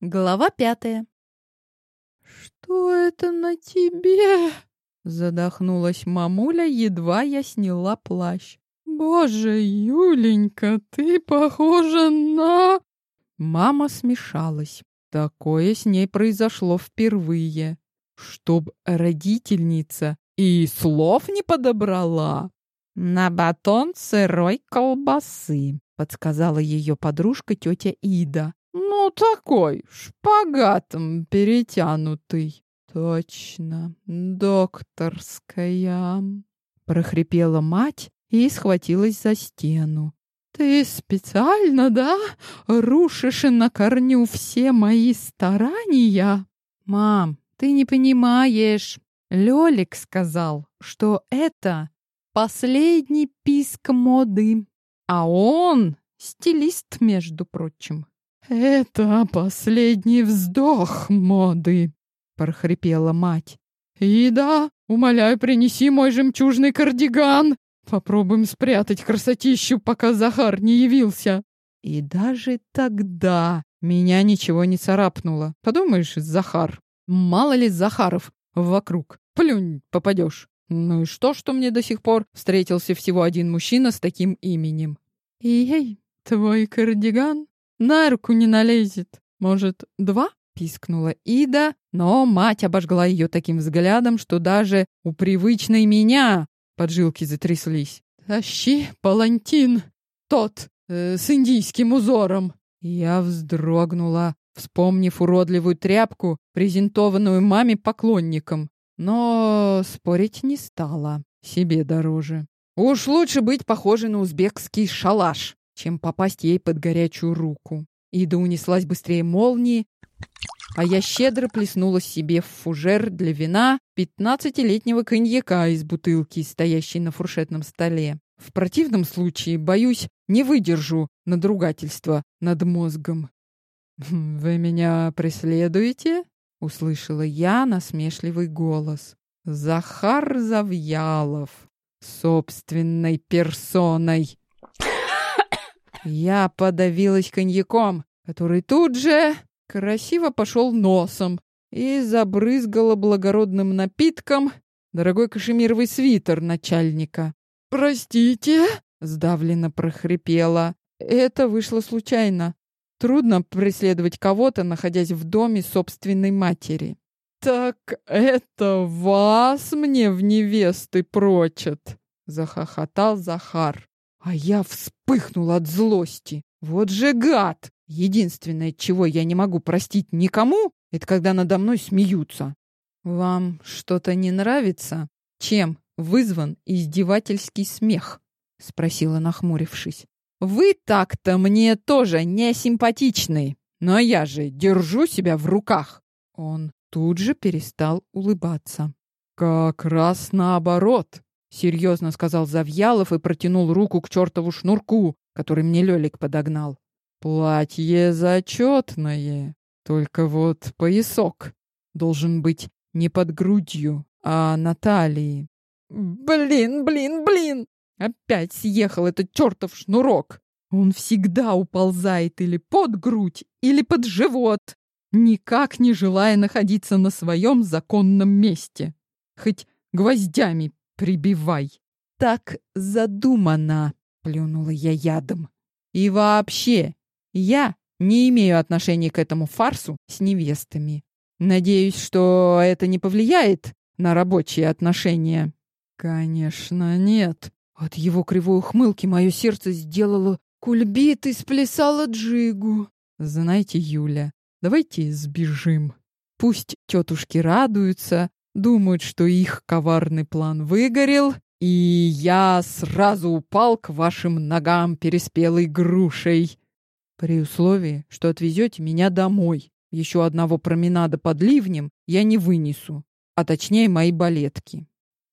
Глава пятая. «Что это на тебе?» Задохнулась мамуля, едва я сняла плащ. «Боже, Юленька, ты похожа на...» Мама смешалась. Такое с ней произошло впервые. Чтоб родительница и слов не подобрала. «На батон сырой колбасы», — подсказала ее подружка тетя Ида. Ну, такой, шпагатом перетянутый. Точно, докторская. Прохрипела мать и схватилась за стену. Ты специально, да, рушишь на корню все мои старания? Мам, ты не понимаешь. Лёлик сказал, что это последний писк моды. А он стилист, между прочим. «Это последний вздох моды», — прохрипела мать. «И да, умоляю, принеси мой жемчужный кардиган. Попробуем спрятать красотищу, пока Захар не явился». И даже тогда меня ничего не царапнуло. Подумаешь, Захар. Мало ли Захаров вокруг. Плюнь, попадешь. Ну и что, что мне до сих пор встретился всего один мужчина с таким именем? Ей, твой кардиган на руку не налезет. Может, два?» — пискнула Ида, но мать обожгла ее таким взглядом, что даже у привычной меня поджилки затряслись. «Тащи палантин, тот, э, с индийским узором!» Я вздрогнула, вспомнив уродливую тряпку, презентованную маме поклонникам. Но спорить не стала, себе дороже. Уж лучше быть похожей на узбекский шалаш чем попасть ей под горячую руку. Ида унеслась быстрее молнии, а я щедро плеснула себе в фужер для вина пятнадцатилетнего коньяка из бутылки, стоящей на фуршетном столе. В противном случае, боюсь, не выдержу надругательства над мозгом. «Хм, «Вы меня преследуете?» — услышала я насмешливый голос. «Захар Завьялов, собственной персоной!» Я подавилась коньяком, который тут же красиво пошел носом и забрызгала благородным напитком дорогой кашемировый свитер начальника. «Простите?» — сдавленно прохрипела. Это вышло случайно. Трудно преследовать кого-то, находясь в доме собственной матери. «Так это вас мне в невесты прочат!» — захохотал Захар. А я вспыхнул от злости. Вот же гад! Единственное, чего я не могу простить никому, это когда надо мной смеются. Вам что-то не нравится? Чем вызван издевательский смех? Спросила, нахмурившись. Вы так-то мне тоже не симпатичны, но я же держу себя в руках. Он тут же перестал улыбаться. Как раз наоборот. — серьезно сказал Завьялов и протянул руку к чертову шнурку, который мне Лёлик подогнал. «Платье зачетное, только вот поясок должен быть не под грудью, а на талии». «Блин, блин, блин!» Опять съехал этот чертов шнурок. Он всегда уползает или под грудь, или под живот, никак не желая находиться на своем законном месте. Хоть гвоздями прибивай. Так задумано, плюнула я ядом. И вообще, я не имею отношения к этому фарсу с невестами. Надеюсь, что это не повлияет на рабочие отношения. Конечно, нет. От его кривой ухмылки мое сердце сделало кульбит и сплясало джигу. Знаете, Юля, давайте сбежим. Пусть тетушки радуются, думают, что их коварный план выгорел, и я сразу упал к вашим ногам переспелой грушей. При условии, что отвезете меня домой. Еще одного променада под ливнем я не вынесу, а точнее мои балетки.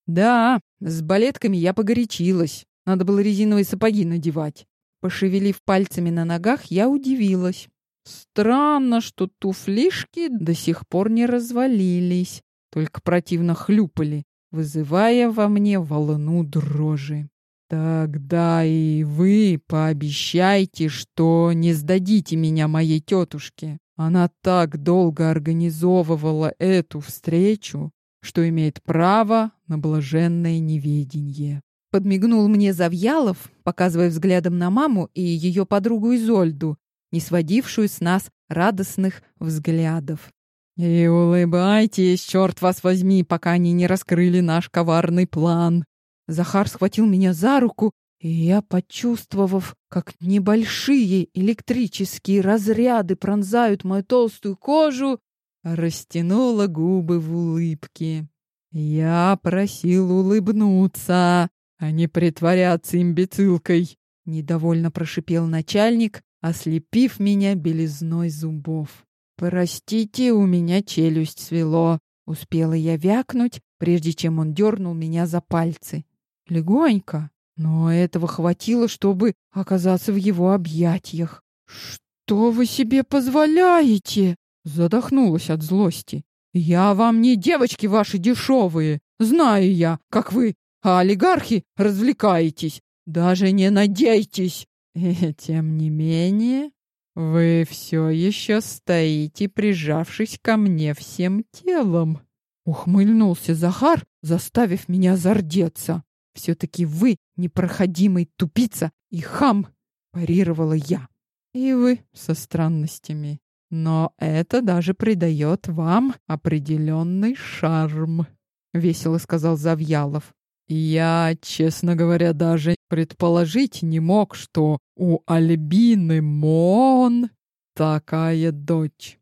Да, с балетками я погорячилась. Надо было резиновые сапоги надевать. Пошевелив пальцами на ногах, я удивилась. Странно, что туфлишки до сих пор не развалились только противно хлюпали, вызывая во мне волну дрожи. Тогда и вы пообещайте, что не сдадите меня моей тетушке. Она так долго организовывала эту встречу, что имеет право на блаженное неведение. Подмигнул мне Завьялов, показывая взглядом на маму и ее подругу Изольду, не сводившую с нас радостных взглядов. «И улыбайтесь, черт вас возьми, пока они не раскрыли наш коварный план!» Захар схватил меня за руку, и я, почувствовав, как небольшие электрические разряды пронзают мою толстую кожу, растянула губы в улыбке. Я просил улыбнуться, а не притворяться имбецилкой, недовольно прошипел начальник, ослепив меня белизной зубов. Простите, у меня челюсть свело, успела я вякнуть, прежде чем он дернул меня за пальцы. Легонько, но этого хватило, чтобы оказаться в его объятиях. Что вы себе позволяете? Задохнулась от злости. Я вам не девочки ваши дешевые. Знаю я, как вы, а олигархи, развлекаетесь. Даже не надейтесь. И тем не менее, вы все еще стоите, прижавшись ко мне всем телом. Ухмыльнулся Захар, заставив меня зардеться. Все-таки вы непроходимый тупица и хам, парировала я. И вы со странностями. Но это даже придает вам определенный шарм, весело сказал Завьялов. Я, честно говоря, даже предположить не мог, что у Альбины Мон такая дочь.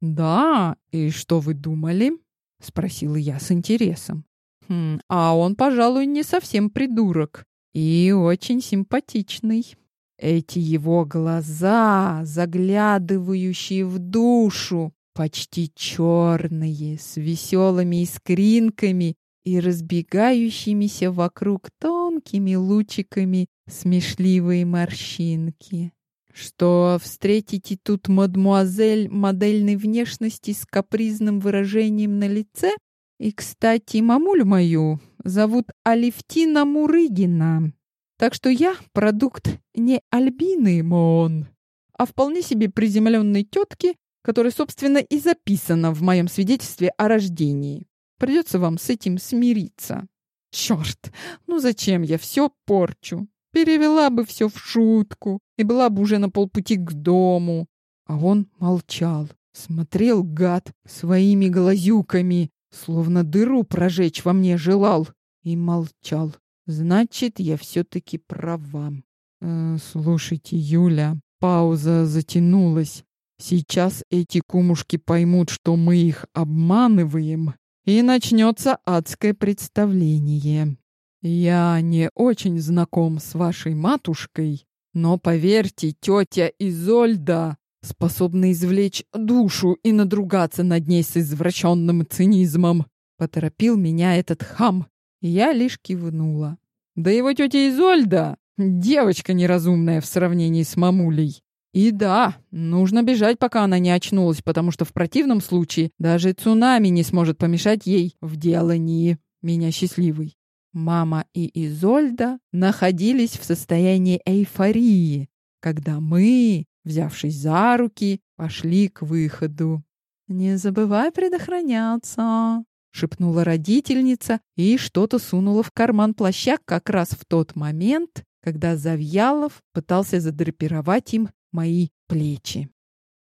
Да, и что вы думали? спросила я с интересом. Хм, а он, пожалуй, не совсем придурок и очень симпатичный. Эти его глаза, заглядывающие в душу, почти черные, с веселыми искринками и разбегающимися вокруг тонкими лучиками смешливые морщинки. Что встретите тут мадмуазель модельной внешности с капризным выражением на лице? И, кстати, мамулю мою зовут Алевтина Мурыгина. Так что я продукт не Альбины Мон, а вполне себе приземленной тетки, которая, собственно, и записана в моем свидетельстве о рождении. Придется вам с этим смириться. Черт, ну зачем я все порчу? Перевела бы все в шутку и была бы уже на полпути к дому. А он молчал, смотрел гад своими глазюками, словно дыру прожечь во мне желал, и молчал. Значит, я все-таки права. Э, слушайте, Юля, пауза затянулась. Сейчас эти кумушки поймут, что мы их обманываем, и начнется адское представление. Я не очень знаком с вашей матушкой, но поверьте, тетя Изольда способна извлечь душу и надругаться над ней с извращенным цинизмом. Поторопил меня этот хам, я лишь кивнула. Да его тетя Изольда — девочка неразумная в сравнении с мамулей. И да, нужно бежать, пока она не очнулась, потому что в противном случае даже цунами не сможет помешать ей в делании меня счастливой. Мама и Изольда находились в состоянии эйфории, когда мы, взявшись за руки, пошли к выходу. «Не забывай предохраняться», — шепнула родительница и что-то сунула в карман плаща как раз в тот момент, когда Завьялов пытался задрапировать им мои плечи.